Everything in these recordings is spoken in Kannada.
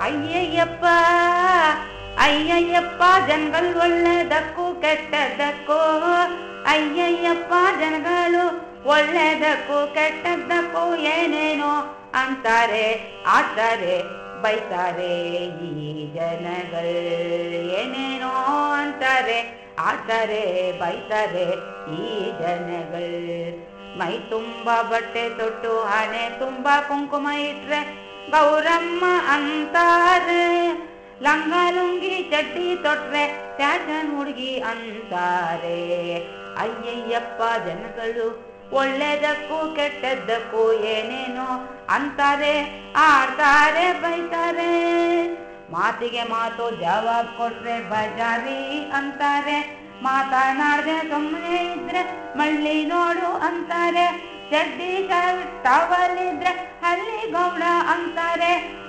ಅಯ್ಯಯ್ಯಪ್ಪ ಅಯ್ಯಯ್ಯಪ್ಪ, ಜನಗಳು ಒಳ್ಳೆದಕ್ಕೂ ಕೆಟ್ಟದಕ್ಕೋ ಅಯ್ಯಯ್ಯಪ್ಪ, ಜನಗಳು ಒಳ್ಳೆದಕ್ಕೂ ಕೆಟ್ಟದ್ದಕ್ಕೂ ಏನೇನೋ ಅಂತಾರೆ ಆಡ್ತಾರೆ ಬೈತಾರೆ ಈ ಜನಗಳು ಏನೇನೋ ಅಂತಾರೆ ಆಡ್ತಾರೆ ಬೈತಾರೆ ಈ ಜನಗಳು. ಮೈ ತುಂಬ ಬಟ್ಟೆ ತೊಟ್ಟು ಹಣೆ ತುಂಬ ಕುಂಕುಮ ಇಟ್ರೆ ಗೌರಮ್ಮ ಅಂತಾರೆ ಲಂಗ ಲುಂಗಿ ಚಡ್ಡಿ ತೊಟ್ರೆ ಫ್ಯಾಷನ್ ಹುಡುಗಿ ಅಂತಾರೆ. ಅಯ್ಯಯ್ಯಪ್ಪ, ಜನಗಳು ಒಳ್ಳೇದಕ್ಕೂ ಕೆಟ್ಟದ್ದಕ್ಕೂ ಏನೇನೋ ಅಂತಾರೆ, ಆಡ್ತಾರೆ, ಬೈತಾರೆ. ಮಾತಿಗೆ ಮಾತು ಜವಾಬ್ ಕೊಟ್ರೆ ಬಜಾರಿ ಅಂತಾರೆ. ಮಾತನಾಡದೆ ಸುಮ್ಮನೆ ಇದ್ರೆ ಮಳ್ಳಿ ನೋಡು ಅಂತಾರೆ. ಚಡ್ಡಿ ಟವಲ್ ಇದ್ರೆ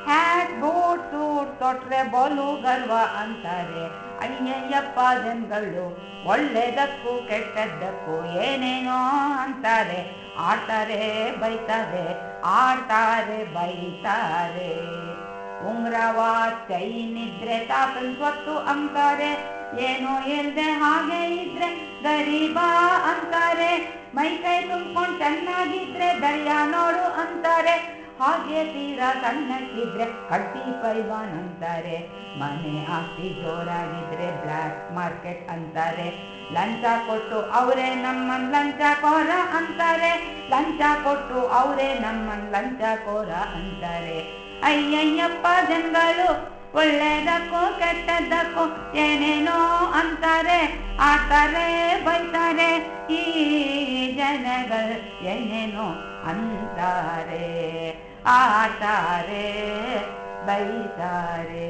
ಹ್ಯಾಟ್ ಬೂಟ್ ಸೂಟ್ ತೊಟ್ರೆ ಬಲು ಗರ್ವ ಅಂತಾರೆ. ಅಯ್ಯಯ್ಯಪ್ಪ ಜನ್ಗಳು, ಒಳ್ಳೆದಕ್ಕೂ ಕೆಟ್ಟದ್ದಕ್ಕೂ ಏನೇನೋ ಅಂತಾರೆ. ಆಡ್ತಾರೆ, ಬೈತಾರೆ ಆಡ್ತಾರೆ, ಬೈತಾರೆ. ಉಂಗ್ರವ ಚೈನ್ ಇದ್ರೆ ತಾತನ್ ಸ್ವತ್ತು ಅಂತಾರೆ. ಏನೋ ಇಲ್ದೆ ಹಾಗೆ ಇದ್ರೆ ಗರೀಬಾ ಅಂತಾರೆ. ಮೈ ಕೈ ತುಂಬ್ಕೊಂಡು ಚೆನ್ನಾಗಿದ್ರೆ ದರ್ಯ ನೋಡು ಅಂತಾರೆ. ಹಾಗೆ ತೀರಾ ಸಣ್ಣಕ್ಕಿದ್ರೆ ಕಟ್ಟಿ ಪೈವಾನ್ ಅಂತಾರೆ ಮನೆ ಆಸ್ತಿ ಜೋರಾಗಿದ್ರೆ ಬ್ಲ್ಯಾಕ್ ಮಾರ್ಕೆಟ್ ಅಂತಾರೆ. ಲಂಚ ಕೊಟ್ಟು ಅವರೇ ನಮ್ಮನ್ ಲಂಚ ಕೋರ ಅಂತಾರೆ. ಲಂಚ ಕೊಟ್ಟು ಅವರೇ ನಮ್ಮನ್ ಲಂಚ ಕೋರ ಅಂತಾರೆ. ಅಯ್ಯಯ್ಯಪ್ಪ ಜನಗಳು ಒಳ್ಳೇದಕ್ಕೋ ಕೆಟ್ಟದ್ದಕ್ಕೋ ಏನೇನೋ ಅಂತಾರೆ. ಆತಾರೆ ಬೈತಾರೆ. ಈ ಜನಗಳು ಏನೇನೋ ಅಂತಾರೆ ಆತಾರೆ ಬೈತಾರೆ